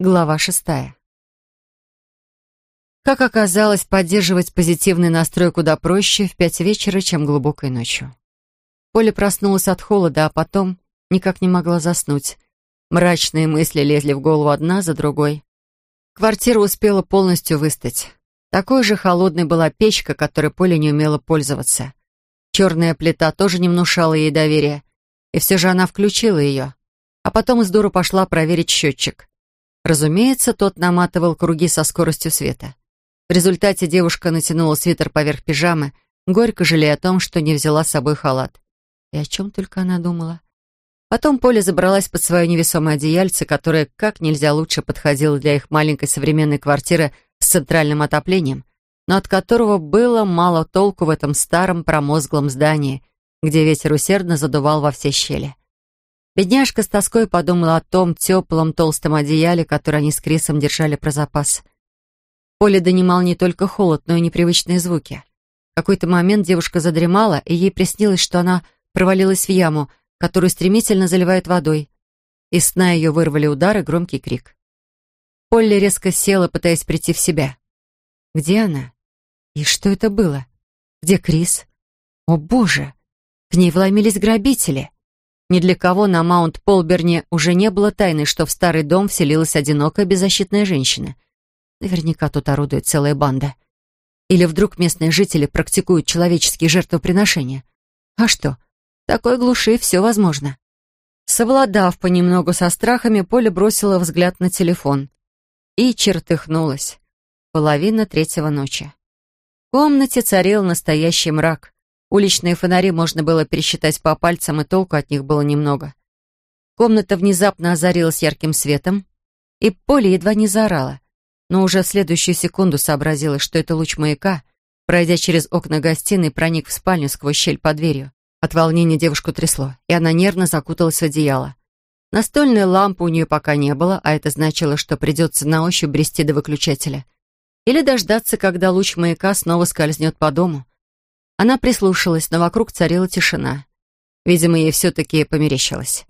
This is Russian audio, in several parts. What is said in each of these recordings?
Глава шестая. Как оказалось, поддерживать позитивный настрой куда проще в пять вечера, чем глубокой ночью. Поля проснулась от холода, а потом никак не могла заснуть. Мрачные мысли лезли в голову одна за другой. Квартира успела полностью выстать. Такой же холодной была печка, которой Поля не умела пользоваться. Черная плита тоже не внушала ей доверия, и все же она включила ее. А потом из дуру пошла проверить счетчик. Разумеется, тот наматывал круги со скоростью света. В результате девушка натянула свитер поверх пижамы, горько жалея о том, что не взяла с собой халат. И о чем только она думала. Потом Поля забралась под свое невесомое одеяльце, которое как нельзя лучше подходило для их маленькой современной квартиры с центральным отоплением, но от которого было мало толку в этом старом промозглом здании, где ветер усердно задувал во все щели. Бедняжка с тоской подумала о том теплом толстом одеяле, которое они с Крисом держали про запас. Поле донимал не только холод, но и непривычные звуки. В какой-то момент девушка задремала, и ей приснилось, что она провалилась в яму, которую стремительно заливает водой. Из сна ее вырвали удар и громкий крик. Полли резко села, пытаясь прийти в себя. Где она? И что это было? Где Крис? О, боже! К ней вломились грабители. Ни для кого на Маунт-Полберне уже не было тайны, что в старый дом вселилась одинокая беззащитная женщина. Наверняка тут орудует целая банда. Или вдруг местные жители практикуют человеческие жертвоприношения. А что? В такой глуши все возможно. Совладав понемногу со страхами, Поля бросила взгляд на телефон. И чертыхнулась. Половина третьего ночи. В комнате царил настоящий мрак. Уличные фонари можно было пересчитать по пальцам, и толку от них было немного. Комната внезапно озарилась ярким светом, и Поле едва не заорала, но уже в следующую секунду сообразила, что это луч маяка, пройдя через окна гостиной, проник в спальню сквозь щель под дверью. От волнения девушку трясло, и она нервно закуталась в одеяло. Настольной лампы у нее пока не было, а это значило, что придется на ощупь брести до выключателя. Или дождаться, когда луч маяка снова скользнет по дому. Она прислушалась, но вокруг царила тишина. Видимо, ей все-таки померещилось.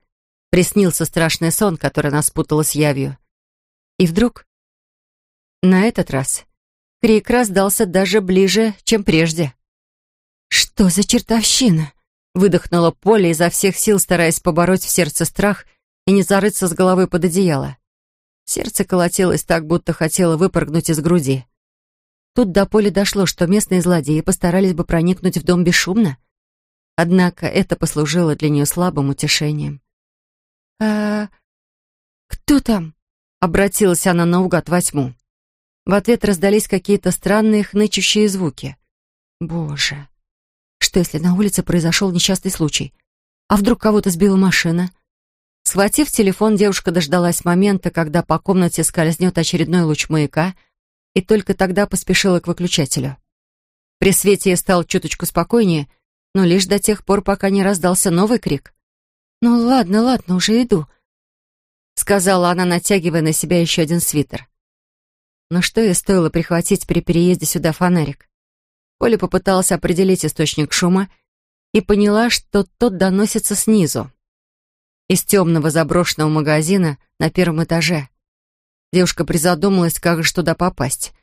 Приснился страшный сон, который она спутала с явью. И вдруг... На этот раз крик раздался даже ближе, чем прежде. «Что за чертовщина?» Выдохнула Поля изо всех сил, стараясь побороть в сердце страх и не зарыться с головой под одеяло. Сердце колотилось так, будто хотело выпрыгнуть из груди. Тут до Поли дошло, что местные злодеи постарались бы проникнуть в дом бесшумно. Однако это послужило для нее слабым утешением. «А кто там?» — обратилась она наугад во тьму. В ответ раздались какие-то странные хнычущие звуки. «Боже! Что, если на улице произошел несчастный случай? А вдруг кого-то сбила машина?» Схватив телефон, девушка дождалась момента, когда по комнате скользнет очередной луч маяка — и только тогда поспешила к выключателю. При свете я стал чуточку спокойнее, но лишь до тех пор, пока не раздался новый крик. «Ну ладно, ладно, уже иду», — сказала она, натягивая на себя еще один свитер. Но что ей стоило прихватить при переезде сюда фонарик? Поля попыталась определить источник шума и поняла, что тот доносится снизу. Из темного заброшенного магазина на первом этаже. Девушка призадумалась, как же туда попасть.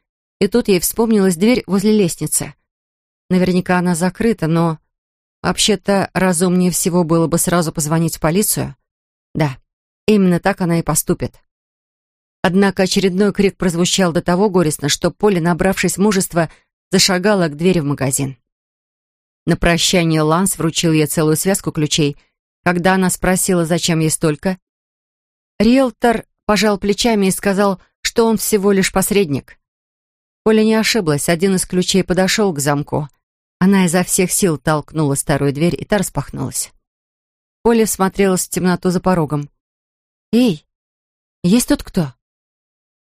И тут ей вспомнилась дверь возле лестницы. Наверняка она закрыта, но... Вообще-то, разумнее всего было бы сразу позвонить в полицию. Да, именно так она и поступит. Однако очередной крик прозвучал до того горестно, что Поле, набравшись мужества, зашагала к двери в магазин. На прощание Ланс вручил ей целую связку ключей. Когда она спросила, зачем ей столько, риэлтор пожал плечами и сказал, что он всего лишь посредник. Поля не ошиблась, один из ключей подошел к замку. Она изо всех сил толкнула старую дверь, и та распахнулась. Поля смотрелась в темноту за порогом. «Эй, есть тут кто?»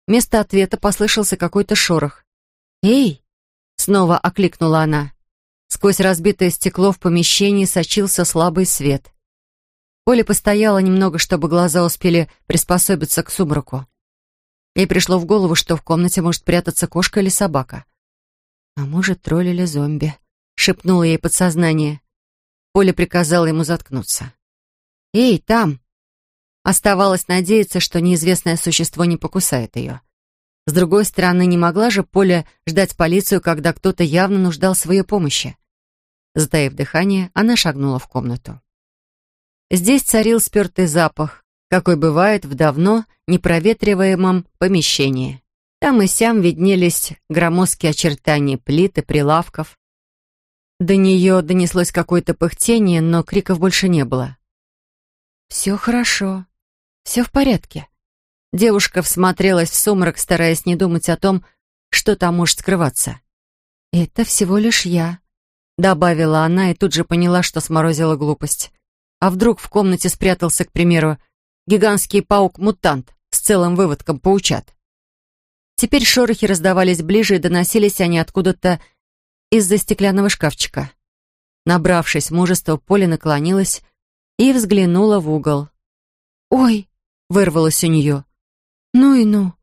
Вместо ответа послышался какой-то шорох. «Эй!» — снова окликнула она. Сквозь разбитое стекло в помещении сочился слабый свет. Оля постояла немного, чтобы глаза успели приспособиться к сумраку. Ей пришло в голову, что в комнате может прятаться кошка или собака. «А может, тролль или зомби», — шепнуло ей подсознание. Оля приказала ему заткнуться. «Эй, там!» Оставалось надеяться, что неизвестное существо не покусает ее. С другой стороны, не могла же Поля ждать полицию, когда кто-то явно нуждался в ее помощи. Затаив дыхание, она шагнула в комнату. Здесь царил спертый запах, какой бывает в давно непроветриваемом помещении. Там и сям виднелись громоздкие очертания плит и прилавков. До нее донеслось какое-то пыхтение, но криков больше не было. «Все хорошо. Все в порядке». Девушка всмотрелась в сумрак, стараясь не думать о том, что там может скрываться. «Это всего лишь я», — добавила она и тут же поняла, что сморозила глупость. А вдруг в комнате спрятался, к примеру, гигантский паук-мутант с целым выводком паучат? Теперь шорохи раздавались ближе и доносились они откуда-то из-за стеклянного шкафчика. Набравшись мужества, Поля наклонилась и взглянула в угол. «Ой!» — вырвалось у нее. «Ну и ну!»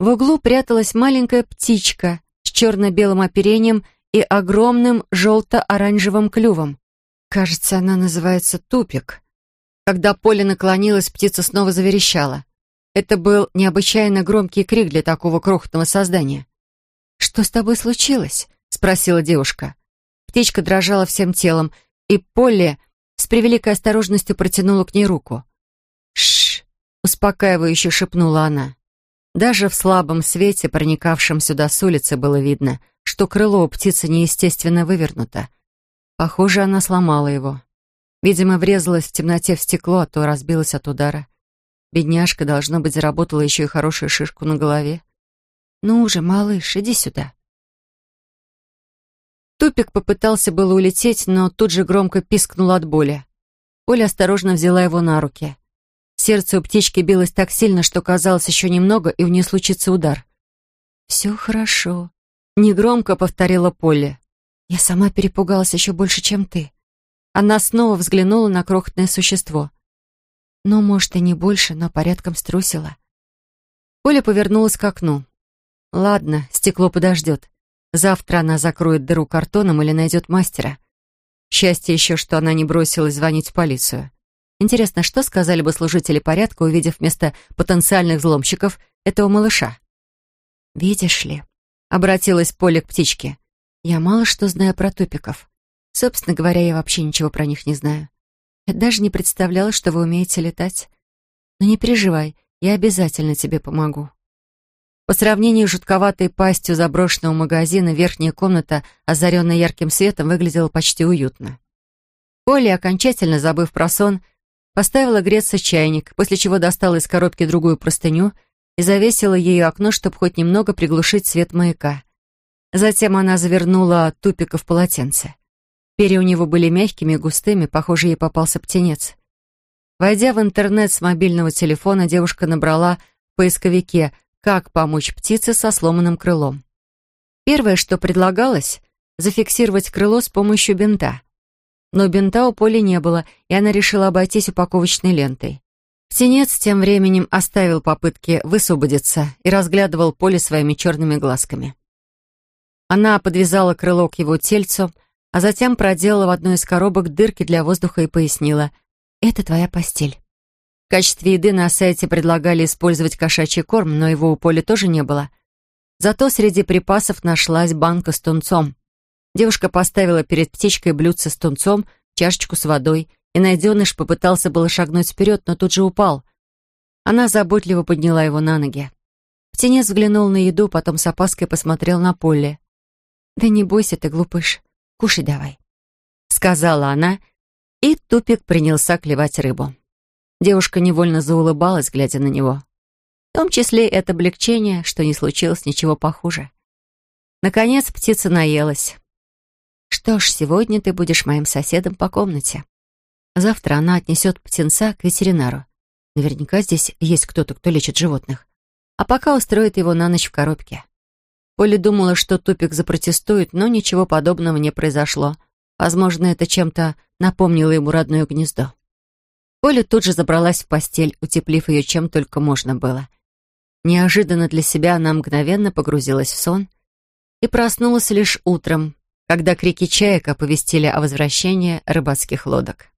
В углу пряталась маленькая птичка с черно-белым оперением и огромным желто-оранжевым клювом. Кажется, она называется тупик. Когда Поля наклонилась, птица снова заверещала. Это был необычайно громкий крик для такого крохотного создания. «Что с тобой случилось?» — спросила девушка. Птичка дрожала всем телом, и Полли с превеликой осторожностью протянула к ней руку. «Шш!» — успокаивающе шепнула она. Даже в слабом свете, проникавшем сюда с улицы, было видно, что крыло у птицы неестественно вывернуто. Похоже, она сломала его. Видимо, врезалась в темноте в стекло, а то разбилась от удара. Бедняжка, должно быть, заработала еще и хорошую шишку на голове. «Ну уже, малыш, иди сюда». Тупик попытался было улететь, но тут же громко пискнул от боли. Поля осторожно взяла его на руки. Сердце у птички билось так сильно, что казалось еще немного, и у нее случится удар. «Все хорошо», — негромко повторила Полли. «Я сама перепугалась еще больше, чем ты». Она снова взглянула на крохотное существо. Ну, может, и не больше, но порядком струсила. Оля повернулась к окну. Ладно, стекло подождет. Завтра она закроет дыру картоном или найдет мастера. Счастье еще, что она не бросилась звонить в полицию. Интересно, что сказали бы служители порядка, увидев вместо потенциальных взломщиков этого малыша? «Видишь ли», — обратилась Поля к птичке, — «я мало что знаю про тупиков. Собственно говоря, я вообще ничего про них не знаю. Я даже не представляла, что вы умеете летать. Но не переживай, я обязательно тебе помогу. По сравнению с жутковатой пастью заброшенного магазина, верхняя комната, озаренная ярким светом, выглядела почти уютно. Оля, окончательно забыв про сон, поставила греться чайник, после чего достала из коробки другую простыню и завесила ею окно, чтобы хоть немного приглушить свет маяка. Затем она завернула тупика в полотенце. Перья у него были мягкими и густыми, похоже, ей попался птенец. Войдя в интернет с мобильного телефона, девушка набрала в поисковике «Как помочь птице со сломанным крылом». Первое, что предлагалось, зафиксировать крыло с помощью бинта. Но бинта у Поли не было, и она решила обойтись упаковочной лентой. Птенец тем временем оставил попытки высвободиться и разглядывал Поле своими черными глазками. Она подвязала крыло к его тельцу, а затем проделала в одной из коробок дырки для воздуха и пояснила «Это твоя постель». В качестве еды на сайте предлагали использовать кошачий корм, но его у Поли тоже не было. Зато среди припасов нашлась банка с тунцом. Девушка поставила перед птичкой блюдце с тунцом, чашечку с водой, и найденыш попытался было шагнуть вперед, но тут же упал. Она заботливо подняла его на ноги. Птенец взглянул на еду, потом с опаской посмотрел на Полли. «Да не бойся ты, глупыш. Кушай давай», — сказала она, и Тупик принялся клевать рыбу. Девушка невольно заулыбалась, глядя на него. В том числе это облегчение, что не случилось ничего похуже. Наконец птица наелась. «Что ж, сегодня ты будешь моим соседом по комнате. Завтра она отнесет птенца к ветеринару. Наверняка здесь есть кто-то, кто лечит животных. А пока устроит его на ночь в коробке. Поля думала, что Тупик запротестует, но ничего подобного не произошло. Возможно, это чем-то напомнило ему родное гнездо. Поля тут же забралась в постель, утеплив ее чем только можно было. Неожиданно для себя она мгновенно погрузилась в сон и проснулась лишь утром, когда крики чаек оповестили о возвращении рыбацких лодок.